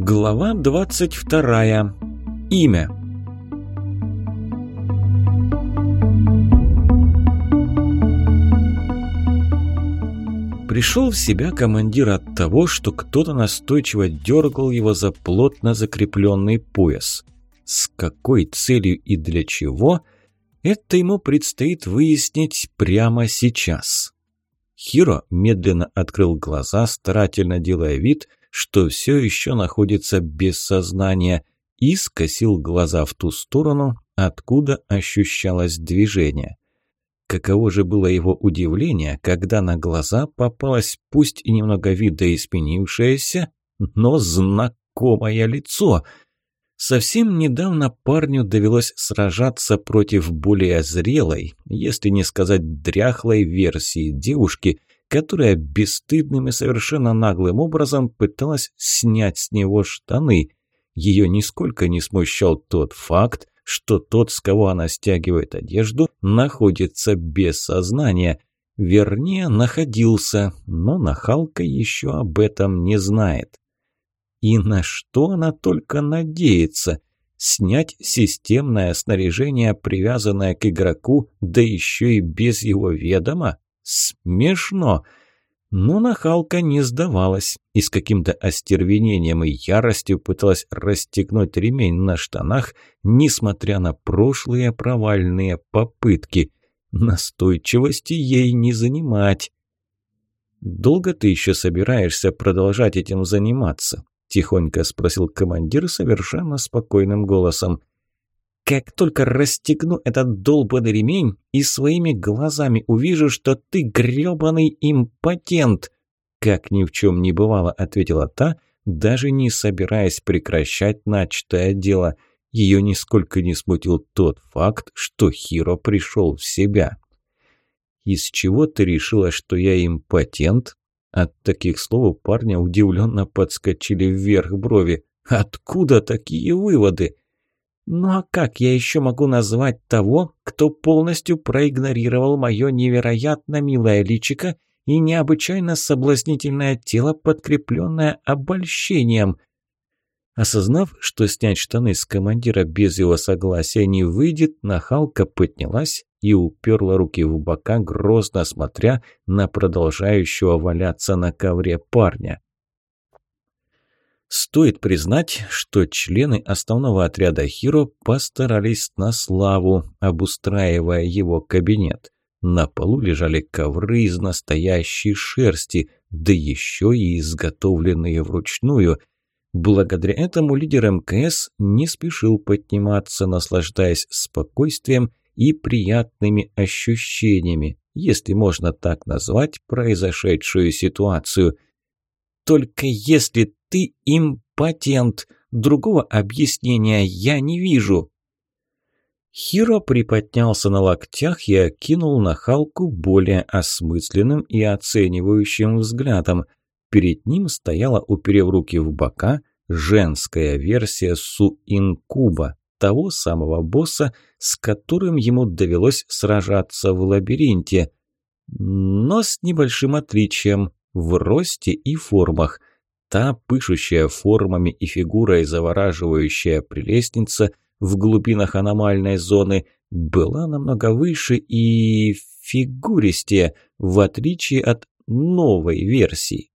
Глава 22. Имя. Пришел в себя командир от того, что кто-то настойчиво дергал его за плотно закрепленный пояс. С какой целью и для чего – это ему предстоит выяснить прямо сейчас. Хиро медленно открыл глаза, старательно делая вид, что все еще находится без сознания, и скосил глаза в ту сторону, откуда ощущалось движение. Каково же было его удивление, когда на глаза попалось пусть и немного видоизменившееся, но знакомое лицо – Совсем недавно парню довелось сражаться против более зрелой, если не сказать дряхлой версии девушки, которая бесстыдным и совершенно наглым образом пыталась снять с него штаны. Ее нисколько не смущал тот факт, что тот, с кого она стягивает одежду, находится без сознания. Вернее, находился, но нахалка еще об этом не знает. И на что она только надеется? Снять системное снаряжение, привязанное к игроку, да еще и без его ведома? Смешно! Но нахалка не сдавалась и с каким-то остервенением и яростью пыталась расстегнуть ремень на штанах, несмотря на прошлые провальные попытки. Настойчивости ей не занимать. «Долго ты еще собираешься продолжать этим заниматься?» – тихонько спросил командир совершенно спокойным голосом. «Как только расстегну этот долбанный ремень и своими глазами увижу, что ты грёбаный импотент!» Как ни в чем не бывало, ответила та, даже не собираясь прекращать начатое дело. Ее нисколько не смутил тот факт, что Хиро пришел в себя. «Из чего ты решила, что я импотент?» От таких слов у парня удивленно подскочили вверх брови. «Откуда такие выводы?» «Ну а как я еще могу назвать того, кто полностью проигнорировал мое невероятно милое личико и необычайно соблазнительное тело, подкрепленное обольщением?» Осознав, что снять штаны с командира без его согласия не выйдет, нахалка поднялась и уперла руки в бока, грозно смотря на продолжающего валяться на ковре парня. Стоит признать, что члены основного отряда Хиро постарались на славу, обустраивая его кабинет. На полу лежали ковры из настоящей шерсти, да еще и изготовленные вручную. Благодаря этому лидер МКС не спешил подниматься, наслаждаясь спокойствием и приятными ощущениями, если можно так назвать произошедшую ситуацию. Только если ты импотент, другого объяснения я не вижу. Хиро приподнялся на локтях и окинул нахалку более осмысленным и оценивающим взглядом. Перед ним стояла, уперев руки в бока, женская версия Су-Инкуба, того самого босса, с которым ему довелось сражаться в лабиринте. Но с небольшим отличием в росте и формах. Та пышущая формами и фигурой завораживающая прелестница в глубинах аномальной зоны была намного выше и фигуристее, в отличие от новой версии.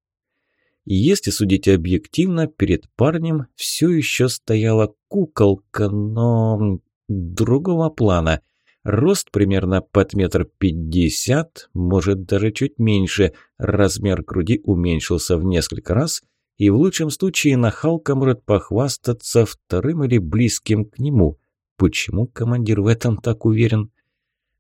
Если судить объективно, перед парнем все еще стояла куколка, но другого плана. Рост примерно под метр пятьдесят, может даже чуть меньше. Размер груди уменьшился в несколько раз, и в лучшем случае нахалка может похвастаться вторым или близким к нему. Почему командир в этом так уверен?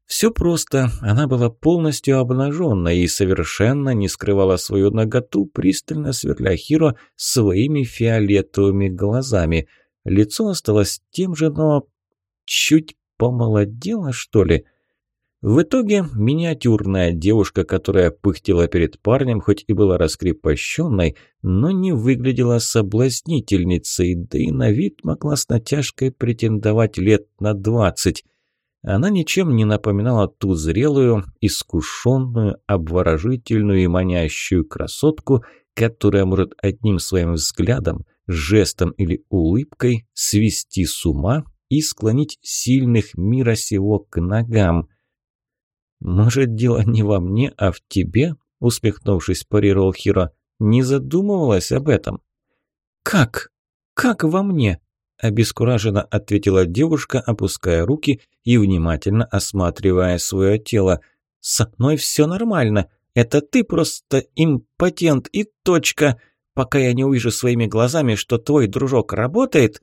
Все просто. Она была полностью обнаженной и совершенно не скрывала свою наготу, пристально сверля Хиро своими фиолетовыми глазами. Лицо осталось тем же, но чуть помолодело, что ли. В итоге миниатюрная девушка, которая пыхтела перед парнем, хоть и была раскрепощенной, но не выглядела соблазнительницей, да и на вид могла с натяжкой претендовать лет на двадцать. Она ничем не напоминала ту зрелую, искушенную, обворожительную и манящую красотку, которая может одним своим взглядом жестом или улыбкой свести с ума и склонить сильных мира сего к ногам. «Может, дело не во мне, а в тебе?» – усмехнувшись, парировал Хиро. «Не задумывалась об этом?» «Как? Как во мне?» – обескураженно ответила девушка, опуская руки и внимательно осматривая свое тело. «Со мной все нормально. Это ты просто импотент и точка. Пока я не увижу своими глазами, что твой дружок работает...»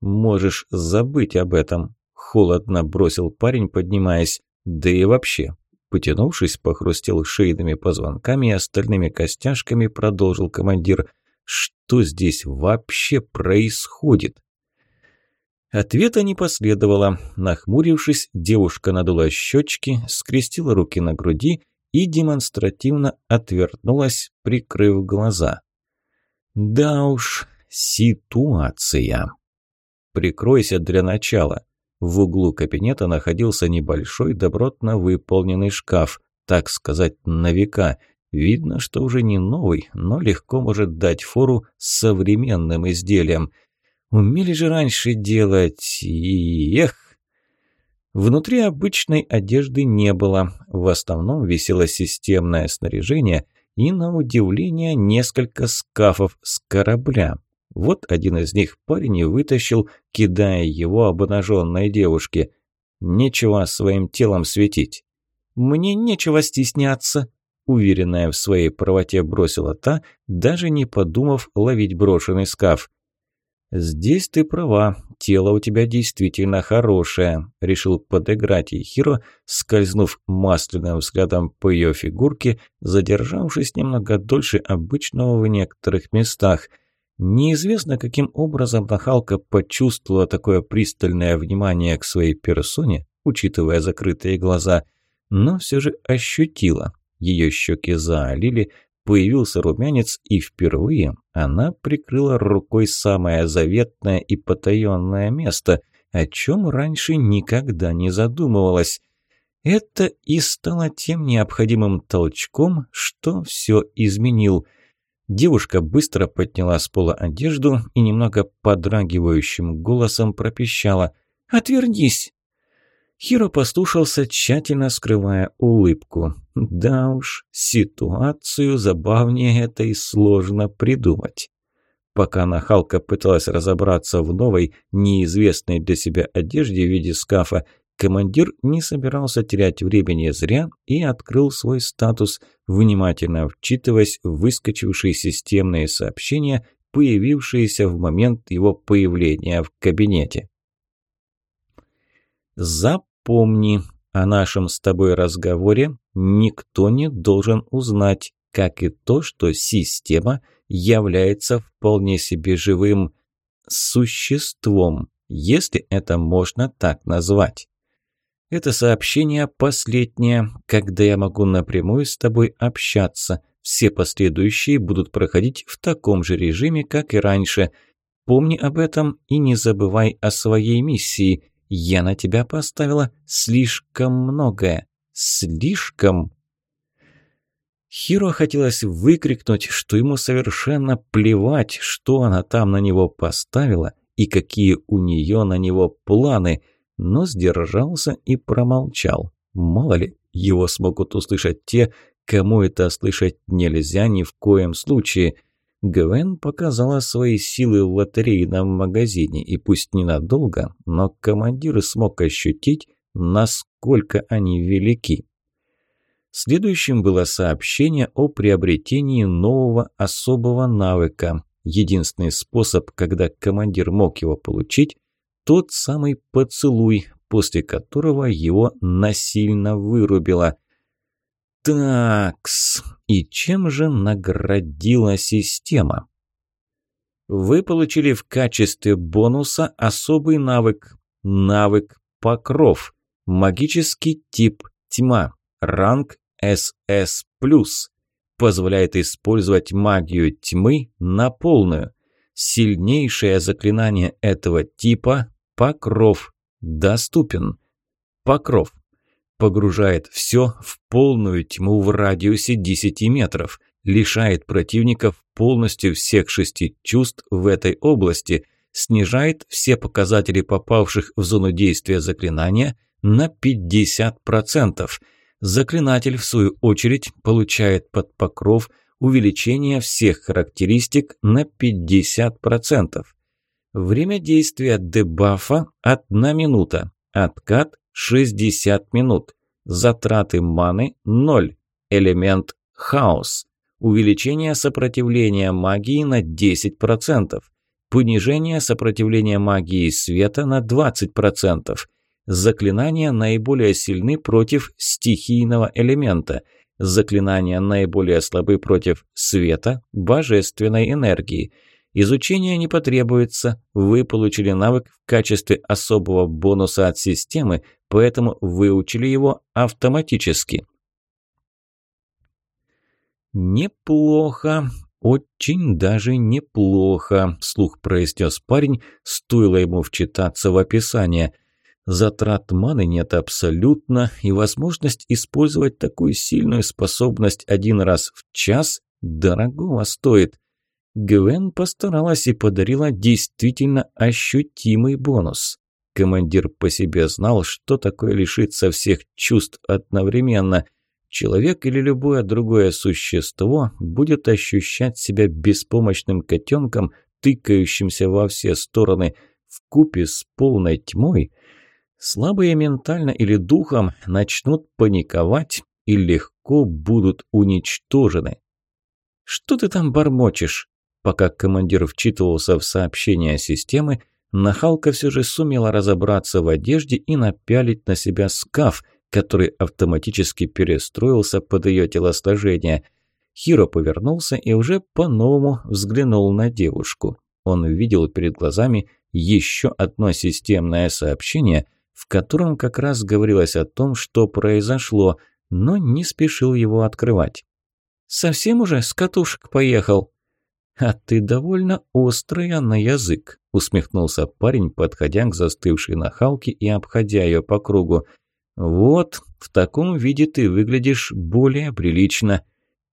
«Можешь забыть об этом», – холодно бросил парень, поднимаясь. «Да и вообще». Потянувшись, похрустел шейными позвонками и остальными костяшками, продолжил командир. «Что здесь вообще происходит?» Ответа не последовало. Нахмурившись, девушка надула щечки, скрестила руки на груди и демонстративно отвернулась, прикрыв глаза. Да уж, ситуация. Прикройся для начала. В углу кабинета находился небольшой добротно выполненный шкаф, так сказать, на века. Видно, что уже не новый, но легко может дать фору современным изделиям. Умели же раньше делать, эх! Внутри обычной одежды не было, в основном висело системное снаряжение и, на удивление, несколько скафов с корабля. Вот один из них парень и вытащил, кидая его обнаженной девушке. Нечего своим телом светить. «Мне нечего стесняться», – уверенная в своей правоте бросила та, даже не подумав ловить брошенный скаф. «Здесь ты права, тело у тебя действительно хорошее», – решил подыграть ей Хиро, скользнув масляным взглядом по ее фигурке, задержавшись немного дольше обычного в некоторых местах. Неизвестно, каким образом Нахалка почувствовала такое пристальное внимание к своей персоне, учитывая закрытые глаза, но все же ощутила. Ее щеки заолили, появился румянец, и впервые она прикрыла рукой самое заветное и потаенное место, о чем раньше никогда не задумывалась. Это и стало тем необходимым толчком, что все изменил. Девушка быстро подняла с пола одежду и немного подрагивающим голосом пропищала «Отвернись!». Хиро послушался, тщательно скрывая улыбку. Да уж, ситуацию забавнее этой сложно придумать. Пока нахалка пыталась разобраться в новой, неизвестной для себя одежде в виде скафа, командир не собирался терять времени зря и открыл свой статус, внимательно вчитываясь в выскочившие системные сообщения, появившиеся в момент его появления в кабинете. Запомни, о нашем с тобой разговоре никто не должен узнать, как и то, что система является вполне себе живым существом, если это можно так назвать. Это сообщение последнее, когда я могу напрямую с тобой общаться. Все последующие будут проходить в таком же режиме, как и раньше. Помни об этом и не забывай о своей миссии – я на тебя поставила слишком многое. Слишком. Хиро хотелось выкрикнуть, что ему совершенно плевать, что она там на него поставила и какие у нее на него планы, но сдержался и промолчал. Мало ли, его смогут услышать те, кому это слышать нельзя ни в коем случае – Гвен показала свои силы в лотерейном магазине, и пусть ненадолго, но командир смог ощутить, насколько они велики. Следующим было сообщение о приобретении нового особого навыка. Единственный способ, когда командир мог его получить, тот самый поцелуй, после которого его насильно вырубило – Такс, и чем же наградила система? Вы получили в качестве бонуса особый навык. Навык Покров. Магический тип Тьма. Ранг СС+. Позволяет использовать магию тьмы на полную. Сильнейшее заклинание этого типа – Покров. Доступен. Покров погружает все в полную тьму в радиусе 10 метров. лишает противников полностью всех шести чувств в этой области, снижает все показатели попавших в зону действия заклинания на 50%. Заклинатель, в свою очередь, получает под покров увеличение всех характеристик на 50%. Время действия дебафа – 1 минута, откат – 60 минут, затраты маны – 0, элемент – хаос, увеличение сопротивления магии на 10%, понижение сопротивления магии света на 20%, заклинания наиболее сильны против стихийного элемента, заклинания наиболее слабы против света, божественной энергии – Изучение не потребуется, вы получили навык в качестве особого бонуса от системы, поэтому выучили его автоматически. «Неплохо, очень даже неплохо», – слух произнес парень, стоило ему вчитаться в описание. «Затрат маны нет абсолютно, и возможность использовать такую сильную способность один раз в час дорогого стоит». Гвен постаралась и подарила действительно ощутимый бонус. Командир по себе знал, что такое лишиться всех чувств одновременно. Человек или любое другое существо будет ощущать себя беспомощным котенком, тыкающимся во все стороны, в купе с полной тьмой. Слабые ментально или духом начнут паниковать и легко будут уничтожены. «Что ты там бормочешь?» Пока командир вчитывался в сообщения системы, нахалка все же сумела разобраться в одежде и напялить на себя скаф, который автоматически перестроился под ее телосложение. Хиро повернулся и уже по-новому взглянул на девушку. Он видел перед глазами еще одно системное сообщение, в котором как раз говорилось о том, что произошло, но не спешил его открывать. «Совсем уже с катушек поехал?» «А ты довольно острая на язык», – усмехнулся парень, подходя к застывшей нахалке и обходя ее по кругу. «Вот, в таком виде ты выглядишь более прилично».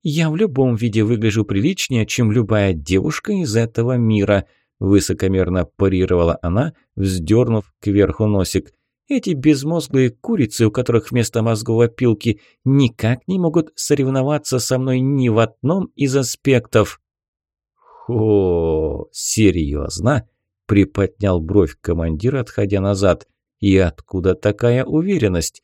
«Я в любом виде выгляжу приличнее, чем любая девушка из этого мира», – высокомерно парировала она, вздернув кверху носик. «Эти безмозглые курицы, у которых вместо мозгов опилки, никак не могут соревноваться со мной ни в одном из аспектов». «О, серьезно?» – приподнял бровь командир, отходя назад. «И откуда такая уверенность?»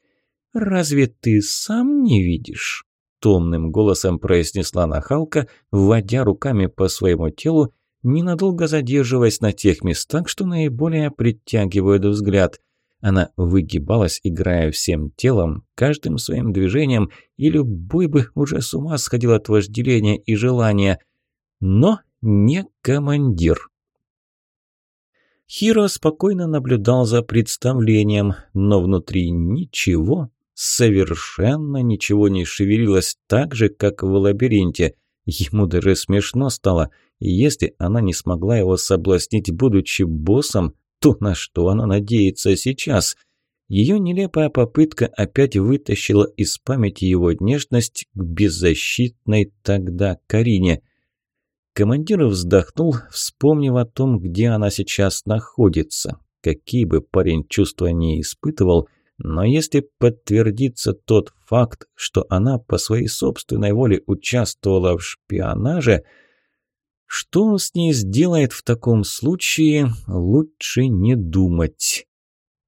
«Разве ты сам не видишь?» Томным голосом произнесла нахалка, вводя руками по своему телу, ненадолго задерживаясь на тех местах, что наиболее притягивают взгляд. Она выгибалась, играя всем телом, каждым своим движением, и любой бы уже с ума сходил от вожделения и желания. Но не командир. Хиро спокойно наблюдал за представлением, но внутри ничего, совершенно ничего не шевелилось так же, как в лабиринте. Ему даже смешно стало. Если она не смогла его соблазнить, будучи боссом, то на что она надеется сейчас? Ее нелепая попытка опять вытащила из памяти его нежность к беззащитной тогда Карине – Командир вздохнул, вспомнив о том, где она сейчас находится. Какие бы парень чувства не испытывал, но если подтвердится тот факт, что она по своей собственной воле участвовала в шпионаже, что он с ней сделает в таком случае, лучше не думать.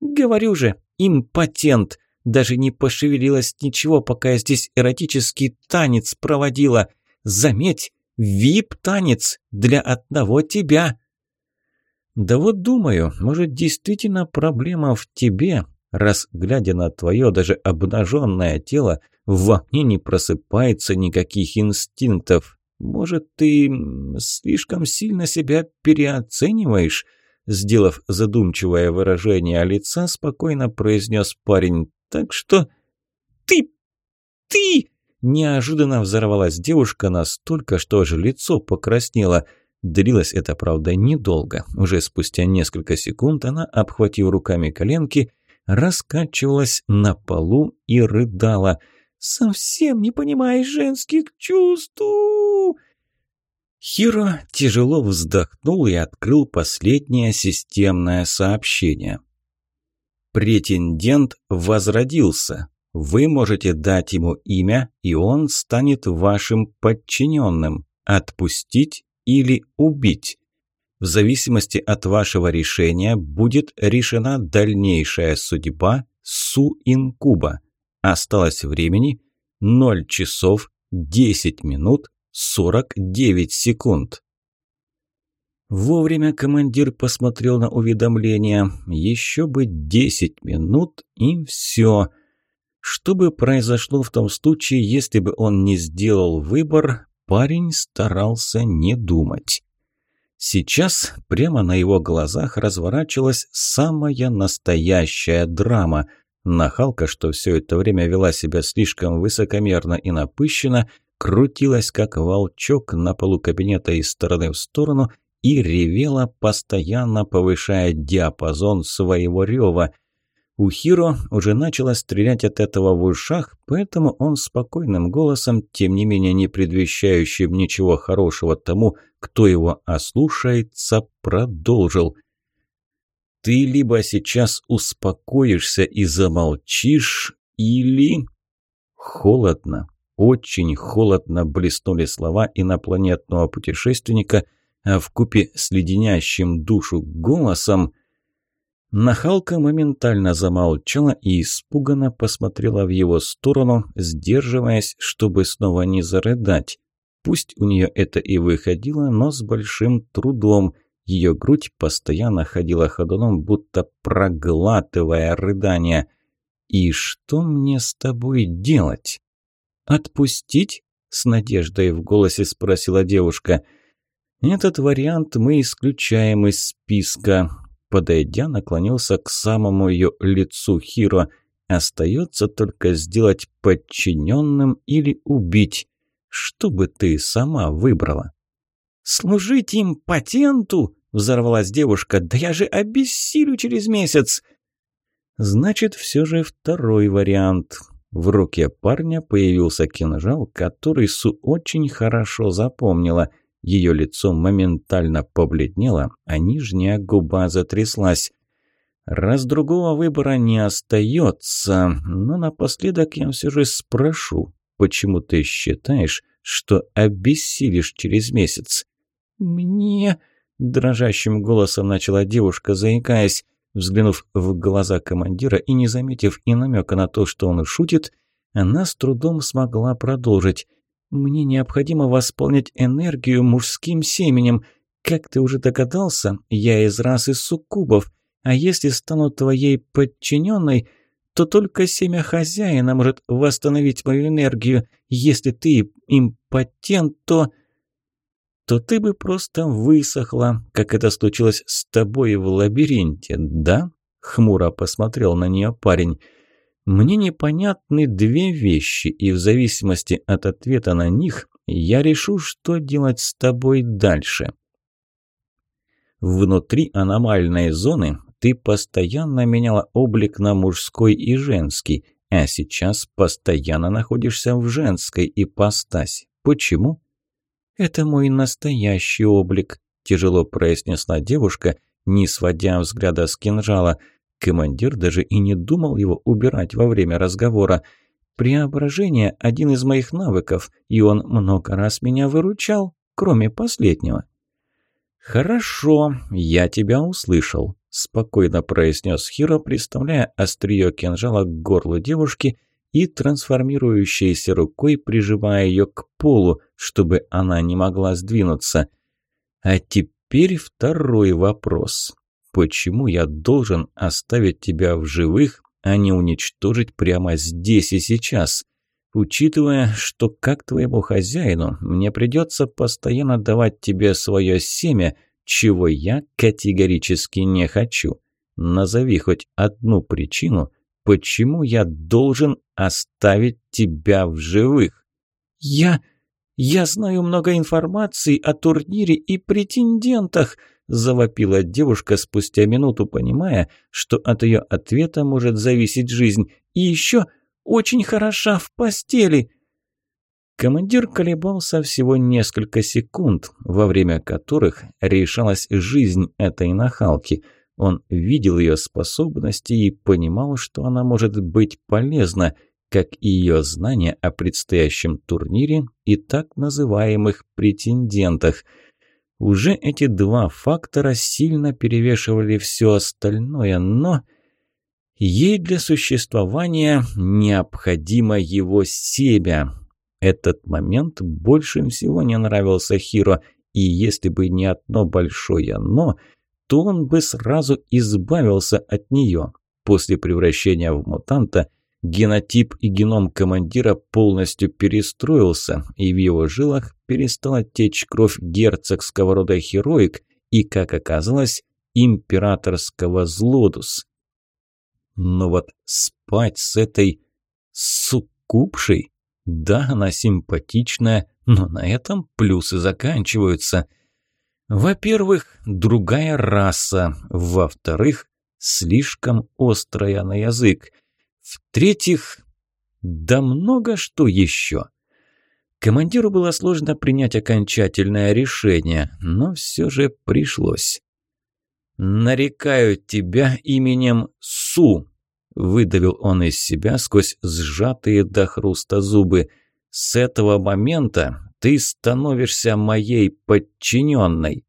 «Говорю же, импотент! Даже не пошевелилась ничего, пока я здесь эротический танец проводила. Заметь, Вип-танец для одного тебя!» «Да вот думаю, может, действительно проблема в тебе, раз, глядя на твое даже обнаженное тело, во мне не просыпается никаких инстинктов. Может, ты слишком сильно себя переоцениваешь?» Сделав задумчивое выражение лица, спокойно произнес парень. «Так что...» «Ты... ты...» Неожиданно взорвалась девушка настолько, что аж лицо покраснело. Длилось это, правда, недолго. Уже спустя несколько секунд она, обхватив руками коленки, раскачивалась на полу и рыдала. совсем не понимаешь женских чувств!» Хиро тяжело вздохнул и открыл последнее системное сообщение. Претендент возродился. Вы можете дать ему имя, и он станет вашим подчиненным. Отпустить или убить. В зависимости от вашего решения будет решена дальнейшая судьба Су-Инкуба. Осталось времени 0 часов 10 минут 49 секунд. Вовремя командир посмотрел на уведомление. Еще бы 10 минут и все. Что бы произошло в том случае, если бы он не сделал выбор, парень старался не думать. Сейчас прямо на его глазах разворачивалась самая настоящая драма – Нахалка, что все это время вела себя слишком высокомерно и напыщенно, крутилась, как волчок на полу кабинета из стороны в сторону и ревела, постоянно повышая диапазон своего рева. У Хиро уже начало стрелять от этого в ушах, поэтому он спокойным голосом, тем не менее не предвещающим ничего хорошего тому, кто его ослушается, продолжил. «Ты либо сейчас успокоишься и замолчишь, или...» Холодно, очень холодно блеснули слова инопланетного путешественника, а в купе с леденящим душу голосом Нахалка моментально замолчала и испуганно посмотрела в его сторону, сдерживаясь, чтобы снова не зарыдать. Пусть у нее это и выходило, но с большим трудом. Ее грудь постоянно ходила ходуном, будто проглатывая рыдания. «И что мне с тобой делать?» «Отпустить?» – с надеждой в голосе спросила девушка. «Этот вариант мы исключаем из списка». Подойдя, наклонился к самому ее лицу Хиро. «Остается только сделать подчиненным или убить. Что бы ты сама выбрала?» «Служить им патенту?» – взорвалась девушка. «Да я же обессилю через месяц!» «Значит, все же второй вариант. В руке парня появился кинжал, который Су очень хорошо запомнила. Ее лицо моментально побледнело, а нижняя губа затряслась. Раз другого выбора не остается, но напоследок я все же спрошу, почему ты считаешь, что обессилишь через месяц? «Мне...» – дрожащим голосом начала девушка, заикаясь. Взглянув в глаза командира и не заметив и намека на то, что он шутит, она с трудом смогла продолжить. «Мне необходимо восполнить энергию мужским семенем. Как ты уже догадался, я из расы суккубов, а если стану твоей подчиненной, то только семя хозяина может восстановить мою энергию. Если ты импотент, то...» то ты бы просто высохла, как это случилось с тобой в лабиринте, да?» Хмуро посмотрел на нее парень. «Мне непонятны две вещи, и в зависимости от ответа на них я решу, что делать с тобой дальше». Внутри аномальной зоны ты постоянно меняла облик на мужской и женский, а сейчас постоянно находишься в женской ипостаси. Почему? «Это мой настоящий облик», – тяжело произнесла девушка, не сводя взгляда с кинжала. Командир даже и не думал его убирать во время разговора. «Преображение – один из моих навыков, и он много раз меня выручал, кроме последнего». «Хорошо, я тебя услышал», – спокойно произнес Хиро, представляя острие кинжала к горлу девушки – и трансформирующейся рукой прижимая ее к полу, чтобы она не могла сдвинуться. А теперь второй вопрос. Почему я должен оставить тебя в живых, а не уничтожить прямо здесь и сейчас? Учитывая, что как твоему хозяину мне придется постоянно давать тебе свое семя, чего я категорически не хочу. Назови хоть одну причину, почему я должен оставить тебя в живых? Я... я знаю много информации о турнире и претендентах, завопила девушка спустя минуту, понимая, что от ее ответа может зависеть жизнь. И еще очень хороша в постели». Командир колебался всего несколько секунд, во время которых решалась жизнь этой нахалки. Он видел ее способности и понимал, что она может быть полезна, как и ее знания о предстоящем турнире и так называемых претендентах. Уже эти два фактора сильно перевешивали все остальное, но... Ей для существования необходимо его семя, этот момент больше всего не нравился Хиро, и если бы не одно большое «но», то он бы сразу избавился от нее. После превращения в мутанта генотип и геном командира полностью перестроился, и в его жилах перестала течь кровь герцогского рода Хероик и, как оказалось, императорского Злодус. Но вот спать с этой суккупшей да, она симпатичная, но на этом плюсы заканчиваются. Во-первых, другая раса. Во-вторых, слишком острая на язык. В-третьих, да много что еще. Командиру было сложно принять окончательное решение, но все же пришлось. «Нарекаю тебя именем Су», Выдавил он из себя сквозь сжатые до хруста зубы. «С этого момента ты становишься моей подчиненной».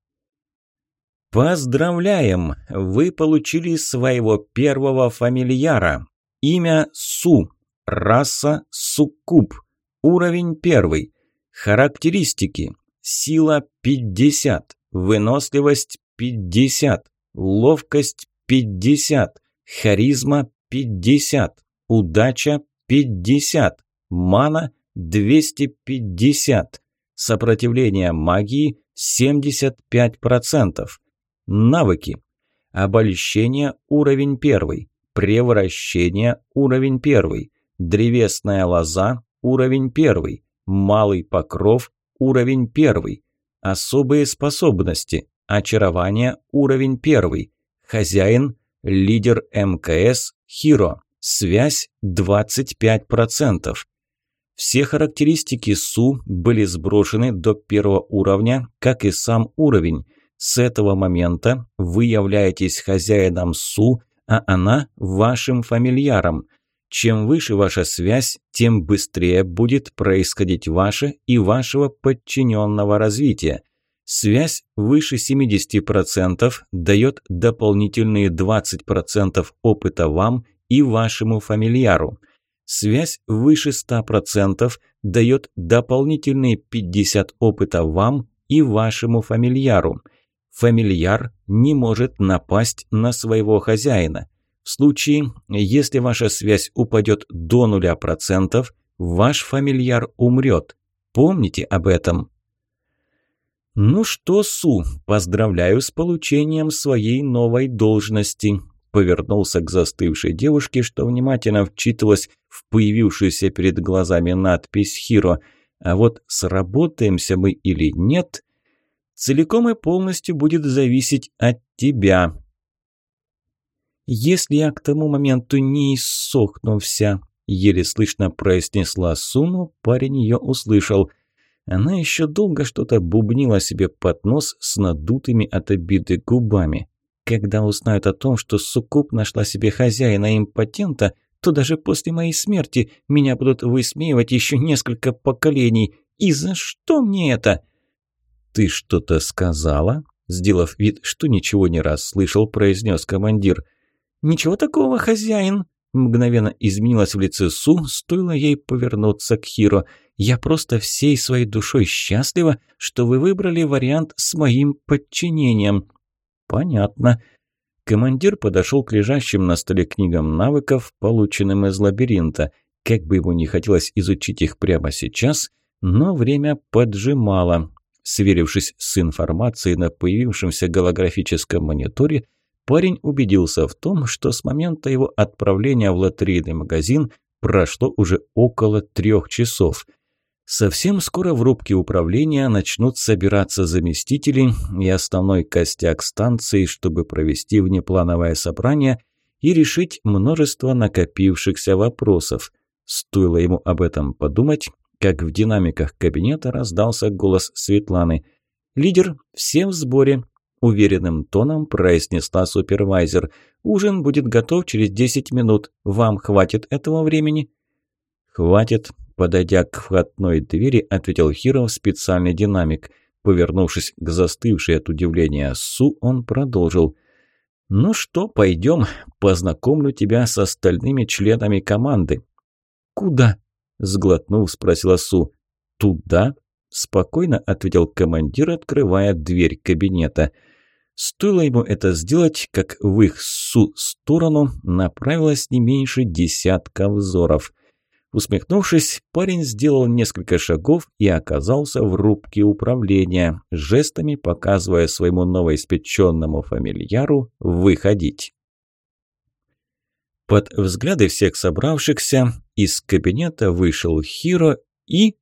Поздравляем! Вы получили своего первого фамильяра. Имя Су. Раса Суккуб. Уровень первый. Характеристики. Сила 50. Выносливость 50. Ловкость 50. Харизма 50. Удача 50. Мана 250. Сопротивление магии 75%. Навыки. Обольщение уровень 1. Превращение уровень 1. Древесная лоза уровень 1. Малый покров уровень 1. Особые способности. Очарование уровень 1. Хозяин лидер МКС Хиро. Связь 25%. Все характеристики СУ были сброшены до первого уровня, как и сам уровень. С этого момента вы являетесь хозяином СУ, а она вашим фамильяром. Чем выше ваша связь, тем быстрее будет происходить ваше и вашего подчиненного развития. Связь выше 70% дает дополнительные 20% опыта вам и вашему фамильяру. Связь выше 100% дает дополнительные 50 опыта вам и вашему фамильяру. Фамильяр не может напасть на своего хозяина. В случае, если ваша связь упадет до 0%, ваш фамильяр умрет. Помните об этом. «Ну что, Су, поздравляю с получением своей новой должности», повернулся к застывшей девушке, что внимательно вчитывалась в появившуюся перед глазами надпись «Хиро». А вот сработаемся мы или нет, целиком и полностью будет зависеть от тебя. «Если я к тому моменту не иссохну вся», – еле слышно произнесла Суну, парень ее услышал – она еще долго что-то бубнила себе под нос с надутыми от обиды губами. Когда узнают о том, что Суккуб нашла себе хозяина импотента, то даже после моей смерти меня будут высмеивать еще несколько поколений. И за что мне это? «Ты что-то сказала?» Сделав вид, что ничего не расслышал, произнес командир. «Ничего такого, хозяин!» Мгновенно изменилась в лице Су, стоило ей повернуться к Хиро – я просто всей своей душой счастлива, что вы выбрали вариант с моим подчинением». «Понятно». Командир подошел к лежащим на столе книгам навыков, полученным из лабиринта. Как бы ему не хотелось изучить их прямо сейчас, но время поджимало. Сверившись с информацией на появившемся голографическом мониторе, парень убедился в том, что с момента его отправления в лотерейный магазин прошло уже около трех часов – Совсем скоро в рубке управления начнут собираться заместители и основной костяк станции, чтобы провести внеплановое собрание и решить множество накопившихся вопросов. Стоило ему об этом подумать, как в динамиках кабинета раздался голос Светланы. «Лидер, все в сборе», – уверенным тоном произнесла супервайзер. «Ужин будет готов через 10 минут. Вам хватит этого времени?» «Хватит», – подойдя к входной двери, ответил Хиро в специальный динамик. Повернувшись к застывшей от удивления Су, он продолжил. «Ну что, пойдем, познакомлю тебя с остальными членами команды». «Куда?» – сглотнув, спросила Су. «Туда?» – спокойно ответил командир, открывая дверь кабинета. Стоило ему это сделать, как в их Су сторону направилось не меньше десятка взоров – Усмехнувшись, парень сделал несколько шагов и оказался в рубке управления, жестами показывая своему новоиспеченному фамильяру выходить. Под взгляды всех собравшихся из кабинета вышел Хиро и